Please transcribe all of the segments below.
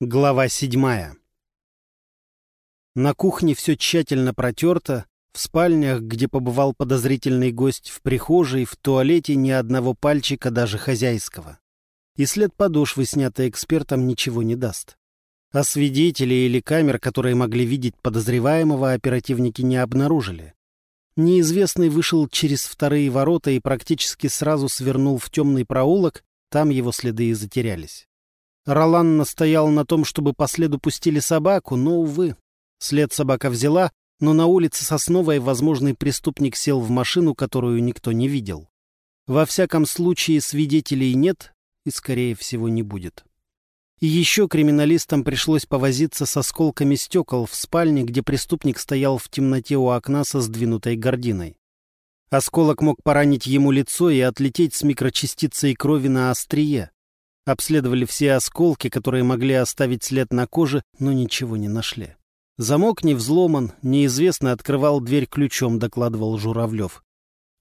Глава седьмая. На кухне все тщательно протерто, в спальнях, где побывал подозрительный гость, в прихожей, в туалете ни одного пальчика, даже хозяйского. И след подошвы, снятый экспертом, ничего не даст. А свидетелей или камер, которые могли видеть подозреваемого, оперативники не обнаружили. Неизвестный вышел через вторые ворота и практически сразу свернул в темный проулок, там его следы и затерялись. Ролан настоял на том, чтобы по следу пустили собаку, но, увы. След собака взяла, но на улице Сосновой возможный преступник сел в машину, которую никто не видел. Во всяком случае, свидетелей нет и, скорее всего, не будет. И еще криминалистам пришлось повозиться с осколками стекол в спальне, где преступник стоял в темноте у окна со сдвинутой гординой. Осколок мог поранить ему лицо и отлететь с микрочастицей крови на острие. Обследовали все осколки, которые могли оставить след на коже, но ничего не нашли. Замок не взломан, неизвестно открывал дверь ключом, докладывал Журавлев.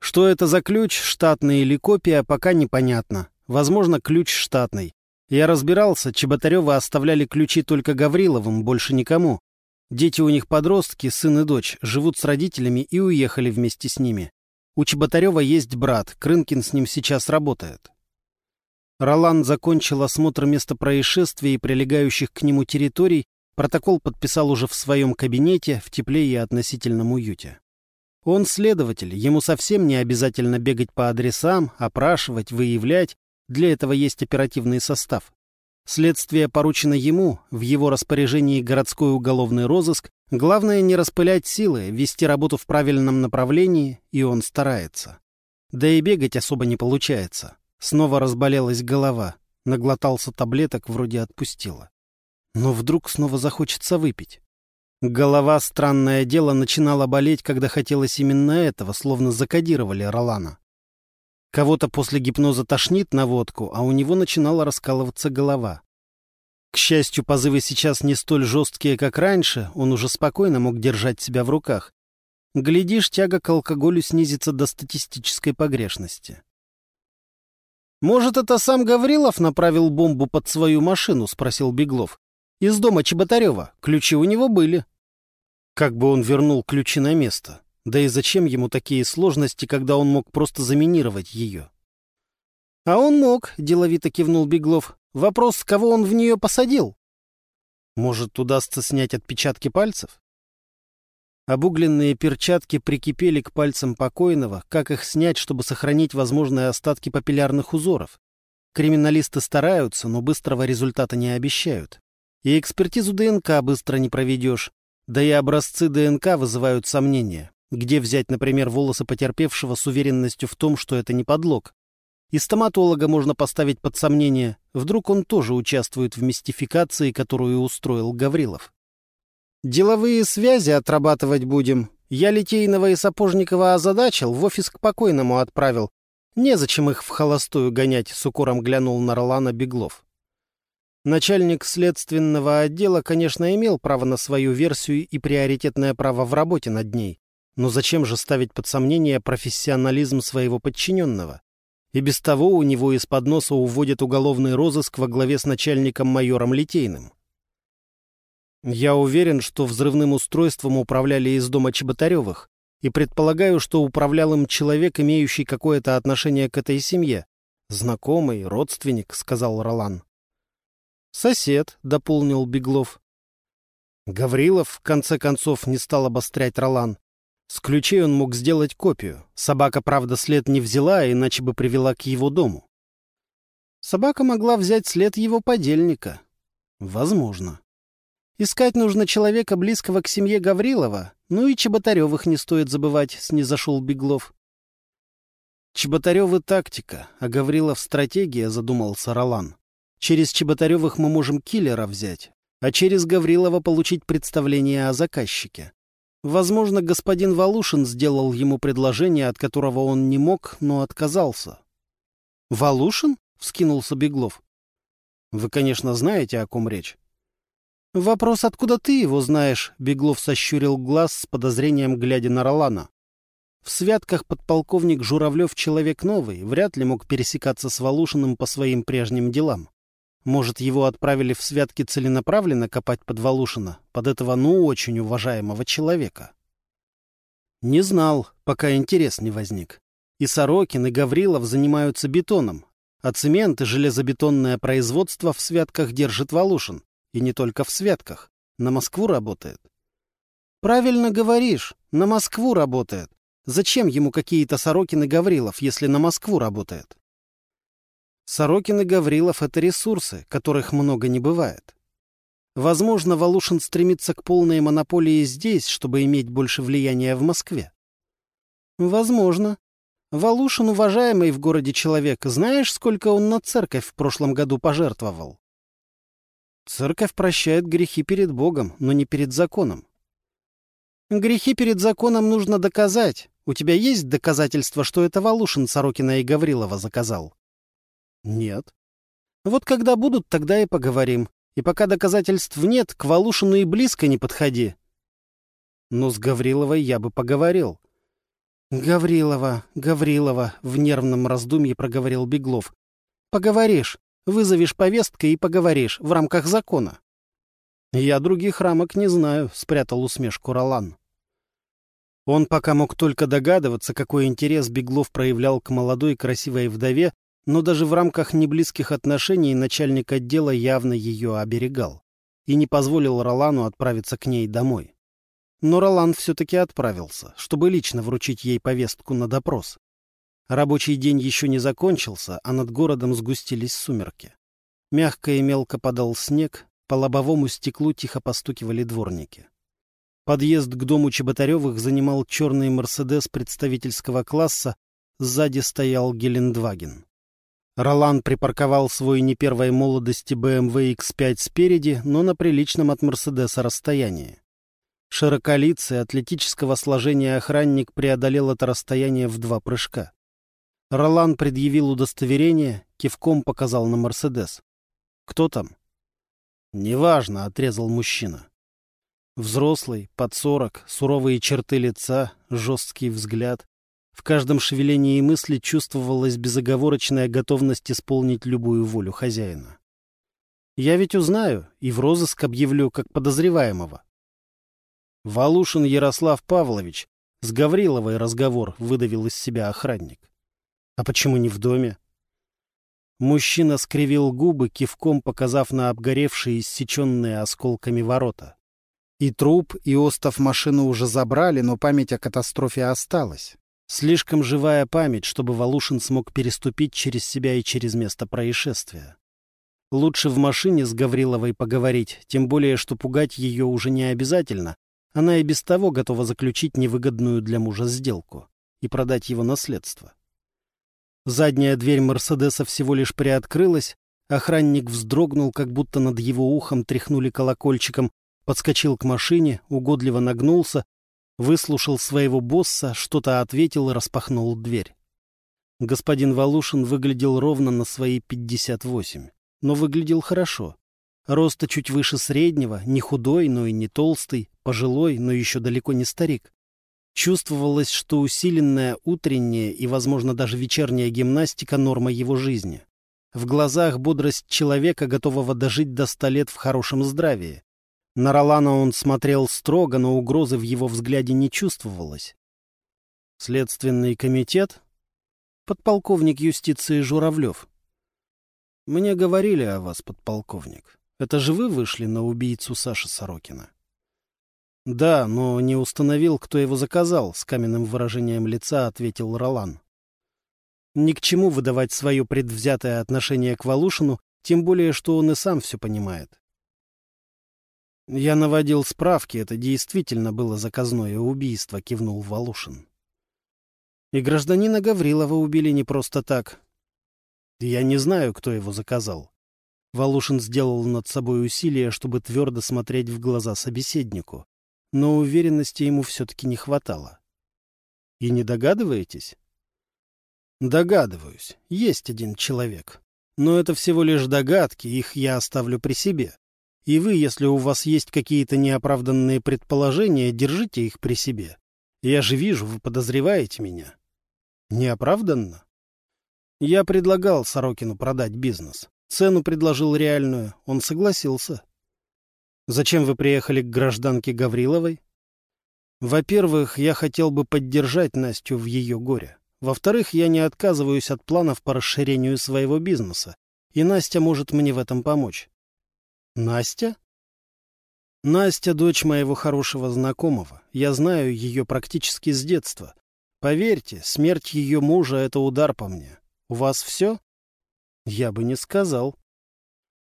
Что это за ключ, штатный или копия, пока непонятно. Возможно, ключ штатный. Я разбирался, Чеботарева оставляли ключи только Гавриловым, больше никому. Дети у них подростки, сын и дочь, живут с родителями и уехали вместе с ними. У Чеботарева есть брат, Крынкин с ним сейчас работает. Ролан закончил осмотр места происшествия и прилегающих к нему территорий, протокол подписал уже в своем кабинете, в тепле и относительном уюте. Он следователь, ему совсем не обязательно бегать по адресам, опрашивать, выявлять, для этого есть оперативный состав. Следствие поручено ему, в его распоряжении городской уголовный розыск, главное не распылять силы, вести работу в правильном направлении, и он старается. Да и бегать особо не получается. Снова разболелась голова. Наглотался таблеток, вроде отпустила. Но вдруг снова захочется выпить. Голова, странное дело, начинала болеть, когда хотелось именно этого, словно закодировали Ролана. Кого-то после гипноза тошнит на водку, а у него начинала раскалываться голова. К счастью, позывы сейчас не столь жесткие, как раньше, он уже спокойно мог держать себя в руках. Глядишь, тяга к алкоголю снизится до статистической погрешности. «Может, это сам Гаврилов направил бомбу под свою машину?» — спросил Беглов. «Из дома Чеботарева. Ключи у него были». Как бы он вернул ключи на место? Да и зачем ему такие сложности, когда он мог просто заминировать ее? «А он мог», — деловито кивнул Беглов. «Вопрос, кого он в нее посадил?» «Может, удастся снять отпечатки пальцев?» Обугленные перчатки прикипели к пальцам покойного. Как их снять, чтобы сохранить возможные остатки папиллярных узоров? Криминалисты стараются, но быстрого результата не обещают. И экспертизу ДНК быстро не проведешь. Да и образцы ДНК вызывают сомнения. Где взять, например, волосы потерпевшего с уверенностью в том, что это не подлог? И стоматолога можно поставить под сомнение. Вдруг он тоже участвует в мистификации, которую устроил Гаврилов. Деловые связи отрабатывать будем. Я Литейного и Сапожникова озадачил, в офис к покойному отправил. Незачем их в холостую гонять, с укором глянул на Ролана Беглов. Начальник следственного отдела, конечно, имел право на свою версию и приоритетное право в работе над ней. Но зачем же ставить под сомнение профессионализм своего подчиненного? И без того у него из-под носа уводят уголовный розыск во главе с начальником майором Литейным. Я уверен, что взрывным устройством управляли из дома Чеботаревых, и предполагаю, что управлял им человек, имеющий какое-то отношение к этой семье. Знакомый, родственник, — сказал Ролан. Сосед, — дополнил Беглов. Гаврилов, в конце концов, не стал обострять Ролан. С ключей он мог сделать копию. Собака, правда, след не взяла, иначе бы привела к его дому. Собака могла взять след его подельника. Возможно. Искать нужно человека, близкого к семье Гаврилова. Ну и Чеботаревых не стоит забывать, — снизошел Беглов. Чеботаревы — тактика, а Гаврилов — стратегия, — задумался Ролан. Через Чеботаревых мы можем киллера взять, а через Гаврилова получить представление о заказчике. Возможно, господин Валушин сделал ему предложение, от которого он не мог, но отказался. «Валушин?» — вскинулся Беглов. «Вы, конечно, знаете, о ком речь. «Вопрос, откуда ты его знаешь?» — Беглов сощурил глаз с подозрением, глядя на Ролана. В святках подполковник Журавлев человек новый, вряд ли мог пересекаться с Волушиным по своим прежним делам. Может, его отправили в святки целенаправленно копать под Волушина, под этого ну очень уважаемого человека? Не знал, пока интерес не возник. И Сорокин, и Гаврилов занимаются бетоном, а цемент и железобетонное производство в святках держит Волушин. И не только в святках. На Москву работает. Правильно говоришь, на Москву работает. Зачем ему какие-то Сорокин и Гаврилов, если на Москву работает? Сорокин и Гаврилов — это ресурсы, которых много не бывает. Возможно, Волушин стремится к полной монополии здесь, чтобы иметь больше влияния в Москве. Возможно. Волушин — уважаемый в городе человек. Знаешь, сколько он на церковь в прошлом году пожертвовал? Церковь прощает грехи перед Богом, но не перед законом. Грехи перед законом нужно доказать. У тебя есть доказательства, что это Волушин Сорокина и Гаврилова заказал? Нет. Вот когда будут, тогда и поговорим. И пока доказательств нет, к Волушину и близко не подходи. Но с Гавриловой я бы поговорил. Гаврилова, Гаврилова, в нервном раздумье проговорил Беглов. Поговоришь, вызовешь повесткой и поговоришь в рамках закона. Я других рамок не знаю, спрятал усмешку Ролан. Он пока мог только догадываться, какой интерес Беглов проявлял к молодой красивой вдове, но даже в рамках неблизких отношений начальник отдела явно ее оберегал и не позволил Ролану отправиться к ней домой. Но Ролан все-таки отправился, чтобы лично вручить ей повестку на допрос. Рабочий день еще не закончился, а над городом сгустились сумерки. Мягко и мелко падал снег, по лобовому стеклу тихо постукивали дворники. Подъезд к дому Чеботаревых занимал черный «Мерседес» представительского класса, сзади стоял Гелендваген. Ролан припарковал свой не первой молодости BMW X5 спереди, но на приличном от Мерседеса расстоянии. Широколицый, атлетического сложения охранник преодолел это расстояние в два прыжка. Ролан предъявил удостоверение, кивком показал на Мерседес. «Кто там?» «Неважно», — отрезал мужчина. Взрослый, под сорок, суровые черты лица, жесткий взгляд. В каждом шевелении мысли чувствовалась безоговорочная готовность исполнить любую волю хозяина. Я ведь узнаю и в розыск объявлю как подозреваемого. Валушин Ярослав Павлович. С Гавриловой разговор выдавил из себя охранник. А почему не в доме? Мужчина скривил губы, кивком показав на обгоревшие, иссеченные осколками ворота. И труп, и остов машину уже забрали, но память о катастрофе осталась. Слишком живая память, чтобы Волушин смог переступить через себя и через место происшествия. Лучше в машине с Гавриловой поговорить, тем более, что пугать ее уже не обязательно. Она и без того готова заключить невыгодную для мужа сделку и продать его наследство. Задняя дверь Мерседеса всего лишь приоткрылась, охранник вздрогнул, как будто над его ухом тряхнули колокольчиком, подскочил к машине, угодливо нагнулся, Выслушал своего босса, что-то ответил и распахнул дверь. Господин Волушин выглядел ровно на свои 58, но выглядел хорошо. Роста чуть выше среднего, не худой, но и не толстый, пожилой, но еще далеко не старик. Чувствовалось, что усиленная утренняя и, возможно, даже вечерняя гимнастика — норма его жизни. В глазах бодрость человека, готового дожить до ста лет в хорошем здравии. На Ролана он смотрел строго, но угрозы в его взгляде не чувствовалось. Следственный комитет? Подполковник юстиции Журавлев. Мне говорили о вас, подполковник. Это же вы вышли на убийцу Саши Сорокина? Да, но не установил, кто его заказал, с каменным выражением лица ответил Ролан. Ни к чему выдавать свое предвзятое отношение к Валушину, тем более, что он и сам все понимает. «Я наводил справки, это действительно было заказное убийство», — кивнул Волошин. «И гражданина Гаврилова убили не просто так. Я не знаю, кто его заказал». Волошин сделал над собой усилие, чтобы твердо смотреть в глаза собеседнику, но уверенности ему все-таки не хватало. «И не догадываетесь?» «Догадываюсь. Есть один человек. Но это всего лишь догадки, их я оставлю при себе. И вы, если у вас есть какие-то неоправданные предположения, держите их при себе. Я же вижу, вы подозреваете меня. Неоправданно? Я предлагал Сорокину продать бизнес. Цену предложил реальную. Он согласился. Зачем вы приехали к гражданке Гавриловой? Во-первых, я хотел бы поддержать Настю в ее горе. Во-вторых, я не отказываюсь от планов по расширению своего бизнеса, и Настя может мне в этом помочь. Настя? Настя — дочь моего хорошего знакомого. Я знаю ее практически с детства. Поверьте, смерть ее мужа — это удар по мне. У вас все? Я бы не сказал.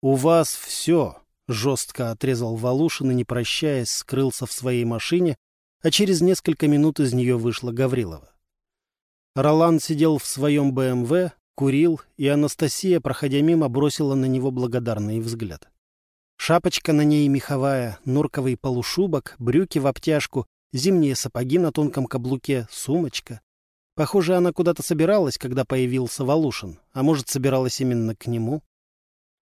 У вас все, — жестко отрезал Волушин и, не прощаясь, скрылся в своей машине, а через несколько минут из нее вышла Гаврилова. Ролан сидел в своем БМВ, курил, и Анастасия, проходя мимо, бросила на него благодарный взгляд. Шапочка на ней меховая, норковый полушубок, брюки в обтяжку, зимние сапоги на тонком каблуке, сумочка. Похоже, она куда-то собиралась, когда появился Волушин, а может, собиралась именно к нему.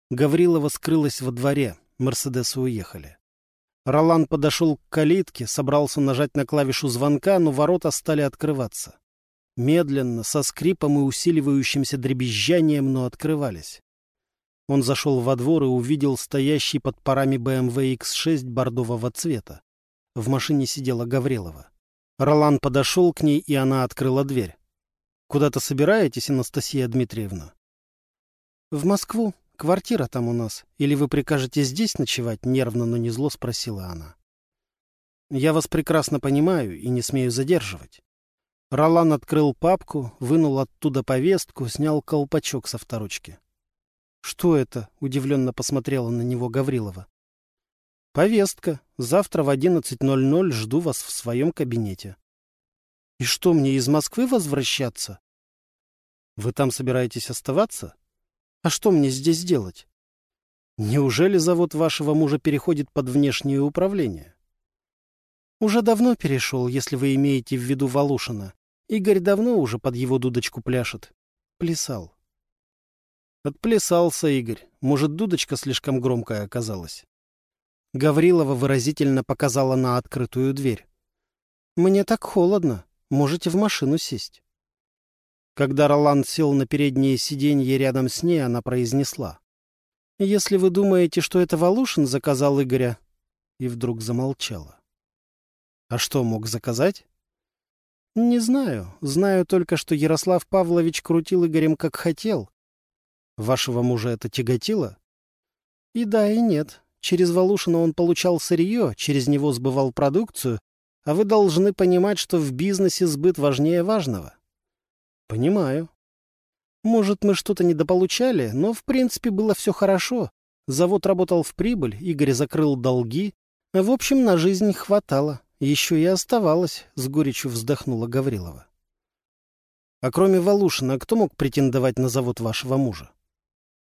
Гаврилова скрылась во дворе, Мерседесы уехали. Ролан подошел к калитке, собрался нажать на клавишу звонка, но ворота стали открываться. Медленно, со скрипом и усиливающимся дребезжанием, но открывались. Он зашел во двор и увидел стоящий под парами BMW X6 бордового цвета. В машине сидела Гаврилова. Ролан подошел к ней, и она открыла дверь. «Куда-то собираетесь, Анастасия Дмитриевна?» «В Москву. Квартира там у нас. Или вы прикажете здесь ночевать?» — нервно, но не зло спросила она. «Я вас прекрасно понимаю и не смею задерживать». Ролан открыл папку, вынул оттуда повестку, снял колпачок со вторучки. «Что это?» — удивленно посмотрела на него Гаврилова. «Повестка. Завтра в 11.00 жду вас в своем кабинете». «И что, мне из Москвы возвращаться?» «Вы там собираетесь оставаться? А что мне здесь делать? Неужели завод вашего мужа переходит под внешнее управление?» «Уже давно перешел, если вы имеете в виду Волушина. Игорь давно уже под его дудочку пляшет. Плясал. Отплясался Игорь. Может, дудочка слишком громкая оказалась. Гаврилова выразительно показала на открытую дверь. «Мне так холодно. Можете в машину сесть». Когда Роланд сел на переднее сиденье рядом с ней, она произнесла. «Если вы думаете, что это Волошин заказал Игоря...» И вдруг замолчала. «А что, мог заказать?» «Не знаю. Знаю только, что Ярослав Павлович крутил Игорем как хотел, Вашего мужа это тяготило? И да, и нет. Через Волушина он получал сырье, через него сбывал продукцию, а вы должны понимать, что в бизнесе сбыт важнее важного. Понимаю. Может, мы что-то недополучали, но в принципе было все хорошо. Завод работал в прибыль, Игорь закрыл долги. В общем, на жизнь хватало. Еще и оставалось, — с горечью вздохнула Гаврилова. А кроме Волушина, кто мог претендовать на завод вашего мужа?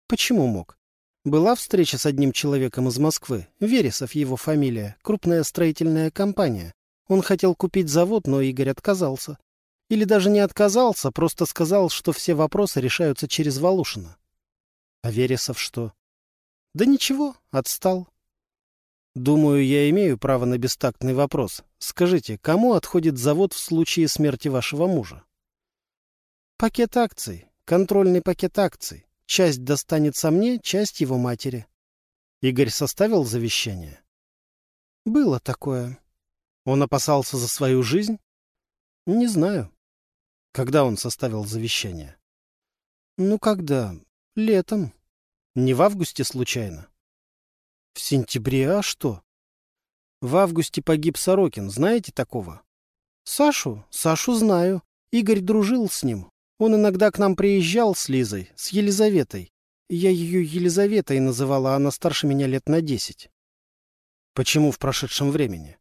Почему мог? Была встреча с одним человеком из Москвы, Вересов его фамилия, крупная строительная компания. Он хотел купить завод, но Игорь отказался. Или даже не отказался, просто сказал, что все вопросы решаются через Волушина. А Вересов что? Да ничего, отстал. Думаю, я имею право на бестактный вопрос. Скажите, кому отходит завод в случае смерти вашего мужа? Пакет акций, контрольный пакет акций. Часть достанется мне, часть его матери. Игорь составил завещание? Было такое. Он опасался за свою жизнь? Не знаю. Когда он составил завещание? Ну, когда? Летом. Не в августе случайно? В сентябре, а что? В августе погиб Сорокин, знаете такого? Сашу? Сашу знаю. Игорь дружил с ним. Он иногда к нам приезжал с Лизой, с Елизаветой. Я ее Елизаветой называла, она старше меня лет на десять. Почему в прошедшем времени?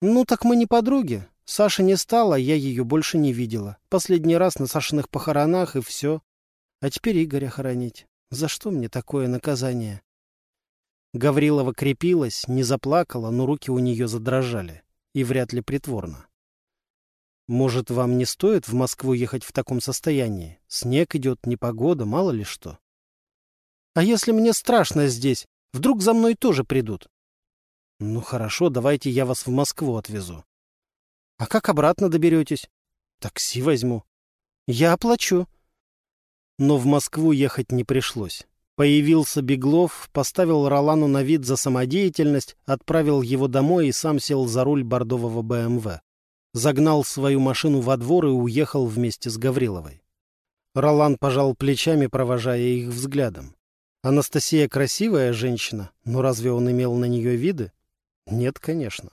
Ну, так мы не подруги. Саша не стала, я ее больше не видела. Последний раз на Сашиных похоронах и все. А теперь Игоря хоронить. За что мне такое наказание? Гаврилова крепилась, не заплакала, но руки у нее задрожали. И вряд ли притворно. Может, вам не стоит в Москву ехать в таком состоянии? Снег идет, непогода, мало ли что. А если мне страшно здесь? Вдруг за мной тоже придут? Ну хорошо, давайте я вас в Москву отвезу. А как обратно доберетесь? Такси возьму. Я оплачу. Но в Москву ехать не пришлось. Появился Беглов, поставил Ролану на вид за самодеятельность, отправил его домой и сам сел за руль бордового БМВ. Загнал свою машину во двор и уехал вместе с Гавриловой. Ролан пожал плечами, провожая их взглядом. Анастасия красивая женщина, но разве он имел на нее виды? Нет, конечно.